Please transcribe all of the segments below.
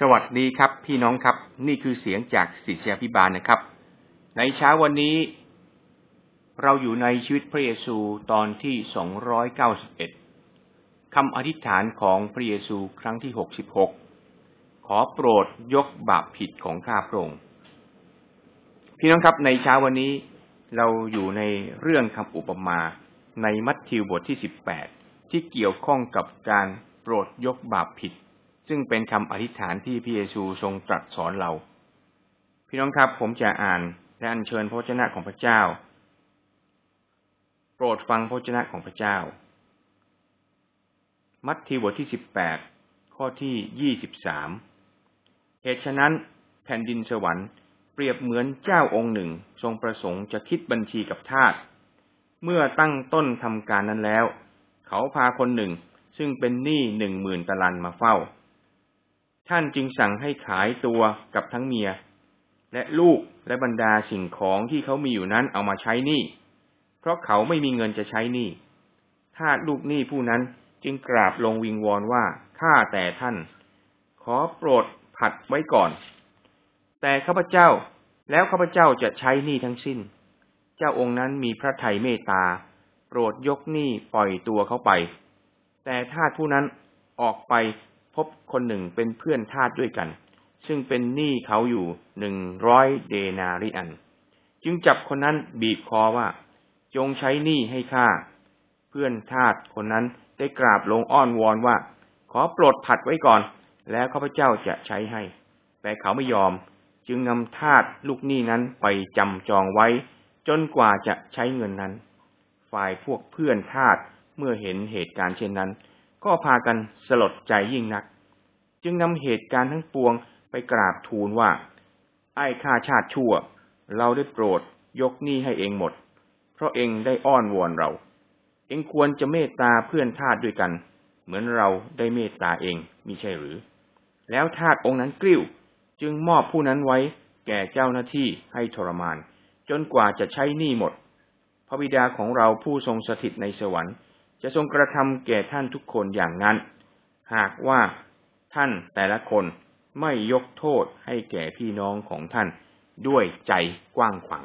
สวัสดีครับพี่น้องครับ นี่คือเสียงจากศิษยาพิบาลนะครับ ในเช้าวันนี้ เราอยู่ในชีวิตพระเยซูตอนที่สองร้อยเก้าสิบเอ็ดคำอธิษฐานของพระเยซูครั้งที่หกสิบหกขอโปรดยกบาปผิดของข้าพระองค์พี่น้องครับในเช้าวันนี้เราอยู่ในเรื่องคำอุปมาในมัทธิวบทที่สิบแปดที่เกี่ยวข้องกับการโปรดยกบาปผิด ซึ่งเป็นคำอธิษฐานที่พระเยซูทรงตรัสสอนเรา พี่น้องครับผมจะอ่านและอัญเชิญพระเจ้าของพระเจ้า โปรดฟังพระเจ้าของพระเจ้า มัทธิวบทที่สิบแปดข้อที่ยี่สิบสามเหตุฉะนั้นแผ่นดินสวรรค์เปรียบเหมือนเจ้าองค์หนึ่งทรงประสงค์จะคิดบัญชีกับทาสเมื่อตั้งต้นทำการนั้นแล้ว เขาพาคนหนึ่งซึ่งเป็นหนี้หนึ่งหมื่นตะลันมาเฝ้า ท่านจึงสั่งให้ขายตัวกับทั้งเมีย และลูกและบรรดาสิ่งของที่เขามีอยู่นั้นเอามาใช้หนี้เพราะเขาไม่มีเงินจะใช้หนี้ทาสลูกหนี้ผู้นั้นจึงกราบลงวิงวอนว่าข้าแต่ท่าน ขอโปรดผัดไว้ก่อน แต่ข้าพเจ้าแล้วข้าพเจ้าจะใช้หนี้ทั้งสิ้น เจ้าองค์นั้นมีพระทัยเมตตา โปรดยกหนี้ปล่อยตัวเขาไป แต่ทาสผู้นั้นออกไป พบคนหนึ่งเป็นเพื่อนทาสด้วยกัน ซึ่งเป็นหนี้เขาอยู่หนึ่งร้อยเดนาริอัน จึงจับคนนั้นบีบคอว่า จงใช้หนี้ให้ข้าเพื่อนทาสคนนั้นได้กราบลงอ้อนวอนว่า ขอปรดผัดไว้ก่อน แล้วข้าพเจ้าจะใช้ให้ แต่เขาไม่ยอม จึงนำทาสลูกหนี้นั้นไปจำจองไว้ จนกว่าจะใช้เงินนั้น ฝ่ายพวกเพื่อนทาสเมื่อเห็นเหตุการณ์เช่นนั้น ก็พากันสลดใจยิ่งนัก จึงนำเหตุการณ์ทั้งปวงไปกราบทูลว่า ไอ้ข้าชาติชั่ว เราได้โปรดยกหนี้ให้เองหมด เพราะเองได้อ้อนวอนเรา เองควรจะเมตตาเพื่อนทาสด้วยกัน เหมือนเราได้เมตตาเองมิใช่หรือ แล้วทาสองค์นั้นกลิ้ว จึงมอบผู้นั้นไว้แก่เจ้าหน้าที่ให้ทรมาน จนกว่าจะใช้หนี้หมด พระบิดาของเราผู้ทรงสถิตในสวรรค์ จะทรงกระทำแก่ท่านทุกคนอย่างนั้น หากว่าท่านแต่ละคนไม่ยกโทษให้แก่พี่น้องของท่านด้วยใจกว้างขวาง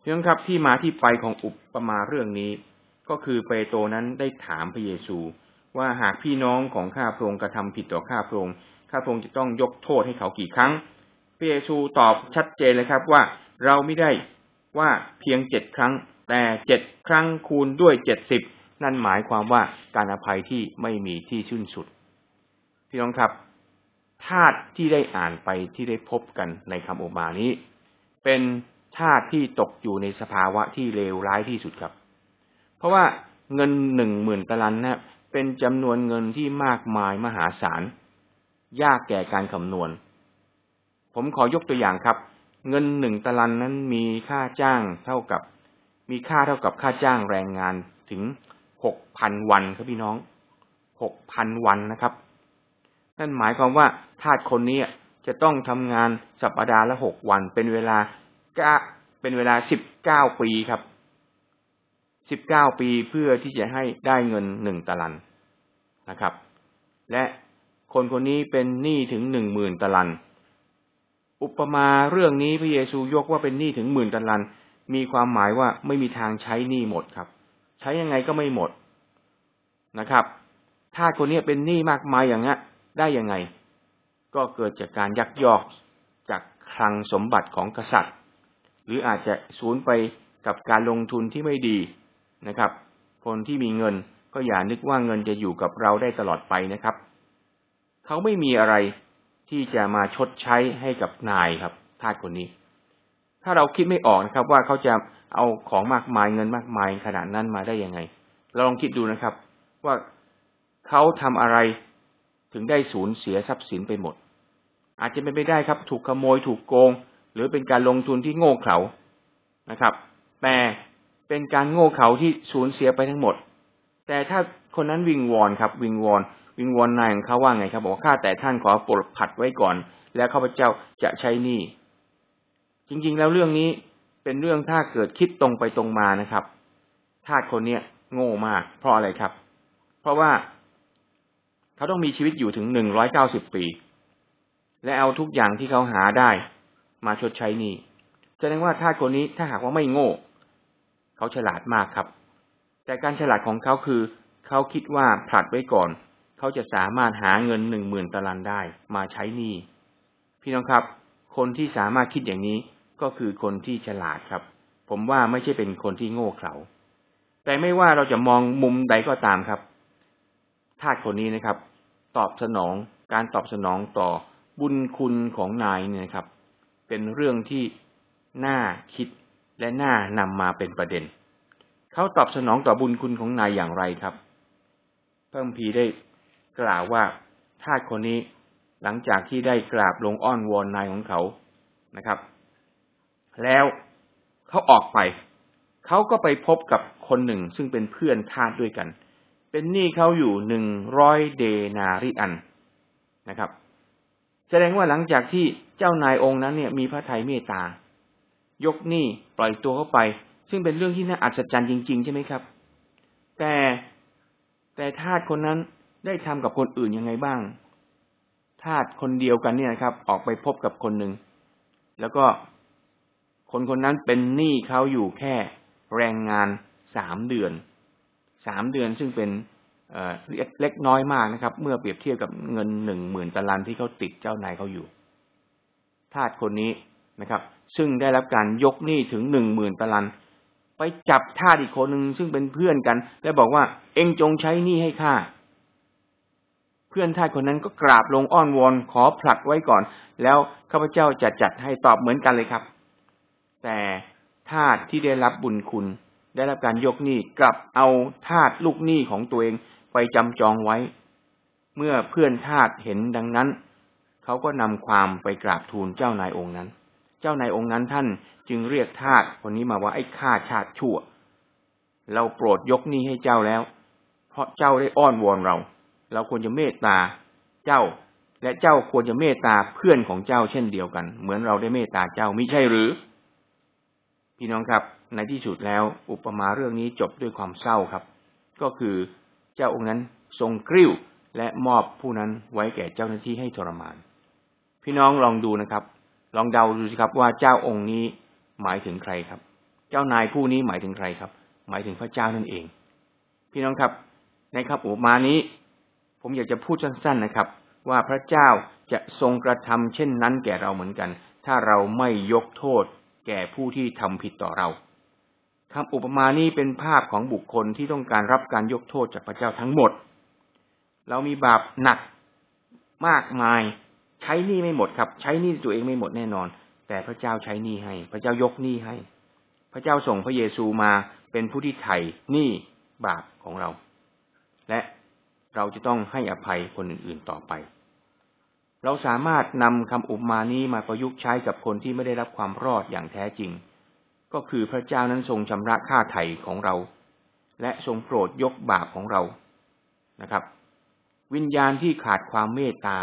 เพียงครับที่มาที่ไปของอุปมาเรื่องนี้ ก็คือเปโตรนั้นได้ถามพระเยซู ว่าหากพี่น้องของข้าพระองค์กระทำผิดต่อข้าพระองค์ข้าพระองค์จะต้องยกโทษให้เขากี่ครั้งพระเยซูตอบชัดเจนเลยครับว่าเราไม่ได้ว่าเพียงเจ็ดครั้ง แต่เจ็ดครั้งคูณด้วยเจ็ดสิบ นั่นหมายความว่าการอภัยที่ไม่มีที่สิ้นสุด พี่น้องครับธาตุที่ได้อ่านไปที่ได้พบกันในคำอุมานี้ เป็นธาตุที่ตกอยู่ในสภาวะที่เลวร้ายที่สุดครับ เพราะว่าเงินหนึ่งหมื่นตะลันนะเป็นจำนวนเงินที่มากมายมหาศาล ยากแก่การคำนวณ ผมขอยกตัวอย่างครับ เงินหนึ่งตะลันนั้นมีค่าจ้างเท่ากับ มีค่าเท่ากับค่าจ้างแรงงานถึง หกพันวันครับพี่น้องหกพันวันนะครับ นั่นหมายความว่าทาสคนนี้จะต้องทำงานสัปดาห์ละหกวัน เป็นเวลาก็เป็นเวลาสิบเก้าปีครับสิบเก้าปีเพื่อที่จะให้ได้เงินหนึ่งตะลันนะครับ และคนคนนี้เป็นหนี้ถึงหนึ่งหมื่นตะลัน อุปมาเรื่องนี้พระเยซูยกว่าเป็นหนี้ถึงหมื่นตะลัน มีความหมายว่าไม่มีทางใช้หนี้หมดครับ ใช้ยังไงก็ไม่หมดนะครับ ถ้าคนนี้เป็นหนี้มากมายอย่างนี้ได้ยังไง ก็เกิดจากการยักยอกจากคลังสมบัติของกษัตริย์ หรืออาจจะสูญไปกับการลงทุนที่ไม่ดีนะครับ คนที่มีเงินก็อย่านึกว่าเงินจะอยู่กับเราได้ตลอดไปนะครับ เขาไม่มีอะไรที่จะมาชดใช้ให้กับนายครับทาสคนนี้ ถ้าเราคิดไม่ออกนะครับ ว่าเขาจะเอาของมากมายเงินมากมายขนาดนั้นมาได้ยังไง เราลองคิดดูนะครับ ว่าเขาทำอะไรถึงได้สูญเสียทรัพย์สินไปหมด อาจจะเป็นไปได้ครับ ถูกขโมยถูกโกง หรือเป็นการลงทุนที่โง่เขลานะครับ แต่เป็นการโง่เขลาที่สูญเสียไปทั้งหมด แต่ถ้าคนนั้นวิงวอนครับ วิงวอนวิงวอนนายของเขาว่าไงครับบอกว่าข้าแต่ท่านขอโปลดผัดไว้ก่อน แล้วข้าพเจ้าจะใช้หนี้ จริง ๆ แล้วเรื่องนี้เป็นเรื่องถ้าเกิดคิดตรงไปตรงมานะครับทาสคนเนี้ยโง่มาก เพราะอะไรครับ เพราะว่าเขาต้องมีชีวิตอยู่ถึงหนึ่งร้อยเก้าสิบปี และเอาทุกอย่างที่เขาหาได้ มาชดใช้หนี้แสดงว่าทาสคนนี้ถ้าหากว่าไม่โง่ เขาฉลาดมากครับ แต่การฉลาดของเขาคือเขาคิดว่าผลัดไว้ก่อน เขาจะสามารถหาเงินหนึ่งหมื่นตารางได้ มาใช้หนี้พี่น้องครับ คนที่สามารถคิดอย่างนี้ ก็คือคนที่ฉลาดครับ ผมว่าไม่ใช่เป็นคนที่โง่เขลาแต่ไม่ว่าเราจะมองมุมใดก็ตามครับทาสคนนี้นะครับ ตอบสนองการตอบสนองต่อบุญคุณของนายเนี่ยครับ เป็นเรื่องที่น่าคิดและน่านำมาเป็นประเด็น เขาตอบสนองต่อบุญคุณของนายอย่างไรครับ เพิ่มพีได้กล่าวว่าทาสคนนี้หลังจากที่ได้กราบลงอ้อนวอนนายของเขานะครับ แล้วเขาออกไป เขาก็ไปพบกับคนหนึ่งซึ่งเป็นเพื่อนทาสด้วยกัน เป็นหนี้เขาอยู่หนึ่งร้อยเดนาริอันนะครับ แสดงว่าหลังจากที่เจ้านายองค์นั้นเนี่ยมีพระทัยเมตตา ยกหนี้ปล่อยตัวเข้าไป ซึ่งเป็นเรื่องที่น่าอัศจรรย์จริง ๆ ใช่ไหมครับ แต่แต่ทาสคนนั้นได้ทำกับคนอื่นยังไงบ้าง ทาสคนเดียวกันเนี่ยครับ ออกไปพบกับคนหนึ่ง แล้วก็ คนคนนั้นเป็นหนี้เขาอยู่แค่แรงงานสามเดือน สามเดือนซึ่งเป็นเล็กน้อยมากนะครับ เมื่อเปรียบเทียบกับเงินหนึ่งหมื่นตารางที่เขาติดเจ้านายเขาอยู่ ทาสคนนี้นะครับ ซึ่งได้รับการยกหนี้ถึงหนึ่งหมื่นตารางไปจับทาสอีกคนหนึ่งซึ่งเป็นเพื่อนกัน แล้วบอกว่าเองจงใช้หนี้ให้ข้าเพื่อนทาสคนนั้นก็กราบลงอ้อนวอนขอผลักไว้ก่อน แล้วข้าพเจ้าจะจัดให้ตอบเหมือนกันเลยครับ แต่ทาสที่ได้รับบุญคุณ ได้รับการยกหนี้กลับเอาทาสลูกหนี้ของตัวเองไปจำจองไว้ เมื่อเพื่อนทาสเห็นดังนั้น เขาก็นำความไปกราบทูลเจ้านายองค์นั้น เจ้านายองค์นั้นท่านจึงเรียกทาสคนนี้มาว่าไอ้ข้าชาติชั่ว เราโปรดยกหนี้ให้เจ้าแล้ว เพราะเจ้าได้อ้อนวอนเรา เราควรจะเมตตาเจ้า และเจ้าควรจะเมตตาเพื่อนของเจ้าเช่นเดียวกัน เหมือนเราได้เมตตาเจ้ามิใช่หรือ พี่น้องครับ ในที่สุดแล้วอุปมาเรื่องนี้จบด้วยความเศร้าครับ ก็คือเจ้าองค์นั้นทรงกริ้วและมอบผู้นั้นไว้แก่เจ้าหน้าที่ให้ทรมาน พี่น้องลองดูนะครับ ลองเดาดูสิครับว่าเจ้าองค์นี้หมายถึงใครครับ เจ้านายผู้นี้หมายถึงใครครับ หมายถึงพระเจ้านั่นเอง พี่น้องครับในครับอุปมานี้ ผมอยากจะพูดสั้น ๆนะครับ ว่าพระเจ้าจะทรงกระทำเช่นนั้นแก่เราเหมือนกัน ถ้าเราไม่ยกโทษ ก่ผู้ที่ทำผิดต่อเราคำอุปมานี้เป็นภาพของบุคคลที่ต้องการรับการยกโทษจากพระเจ้าทั้งหมด เรามีบาปหนักมากมาย ใช้หนี้ไม่หมดครับ ใช้หนี้ตัวเองไม่หมดแน่นอน แต่พระเจ้าใช้หนี้ให้ พระเจ้ายกหนี้ให้ พระเจ้าส่งพระเยซูมาเป็นผู้ที่ไถ่หนี้บาปของเรา และเราจะต้องให้อภัยคนอื่นๆต่อไป เราสามารถนำคำอุปมานี้มาประยุกต์ใช้กับคนที่ไม่ได้รับความรอดอย่างแท้จริง ก็คือพระเจ้านั้นทรงชำระค่าไถ่ของเรา และทรงโปรดยกบาปของเรานะครับ วิญญาณที่ขาดความเมตตา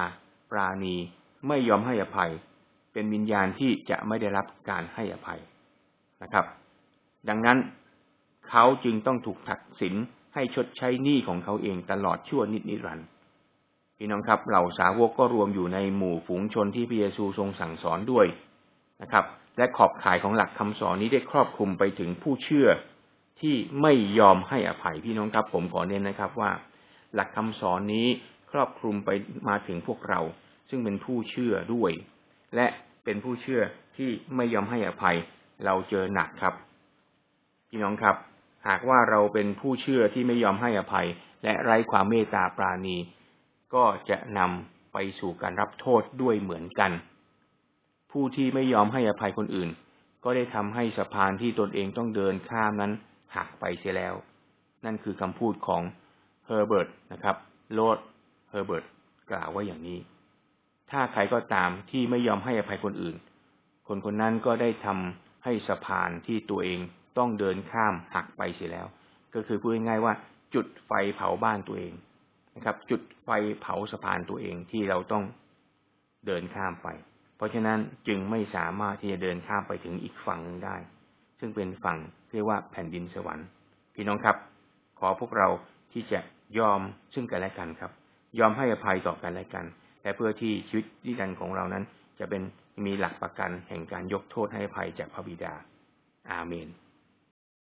ปราณีไม่ยอมให้อภัย เป็นวิญญาณที่จะไม่ได้รับการให้อภัยนะครับ ดังนั้นเขาจึงต้องถูกตัดสินให้ชดใช้หนี้ของเขาเองตลอดชั่วนิดนิรันดร์ พี่น้องครับเหล่าสาวกก็รวมอยู่ในหมู่ฝูงชนที่พระเยซูทรงสั่งสอนด้วยนะครับ และขอบข่ายของหลักคำสอนนี้ได้ครอบคลุมไปถึงผู้เชื่อที่ไม่ยอมให้อภัยพี่น้องครับ ผมขอเน้นนะครับว่า หลักคำสอนนี้ครอบคลุมไปมาถึงพวกเรา ซึ่งเป็นผู้เชื่อด้วย และเป็นผู้เชื่อที่ไม่ยอมให้อภัย เราเจอหนักครับ พี่น้องครับ หากว่าเราเป็นผู้เชื่อที่ไม่ยอมให้อภัย และไร้ความเมตตาปราณี ก็จะนำไปสู่การรับโทษด้วยเหมือนกัน ผู้ที่ไม่ยอมให้อภัยคนอื่น ก็ได้ทำให้สะพานที่ตนเองต้องเดินข้ามนั้นหักไปเสียแล้ว นั่นคือคำพูดของเฮอร์เบิร์ตนะครับลอร์ดเฮอร์เบิร์ตกล่าวว่าอย่างนี้ ถ้าใครก็ตามที่ไม่ยอมให้อภัยคนอื่น คนคนนั้นก็ได้ทำให้สะพานที่ตัวเองต้องเดินข้ามหักไปเสียแล้ว ก็คือพูดง่ายๆว่า จุดไฟเผาบ้านตัวเอง นะครับ จุดไฟเผาสะพานตัวเองที่เราต้องเดินข้ามไป เพราะฉะนั้นจึงไม่สามารถที่จะเดินข้ามไปถึงอีกฝั่งนึงได้ ซึ่งเป็นฝั่งเรียกว่าแผ่นดินสวรรค์ พี่น้องครับ ขอพวกเราที่จะยอมซึ่งกันและกันครับ ยอมให้อภัยต่อกันและกัน และเพื่อที่ชีวิตนิรันของเรานั้น จะเป็นมีหลักประกันแห่งการยกโทษให้อภัยจากพระบิดา อาเมน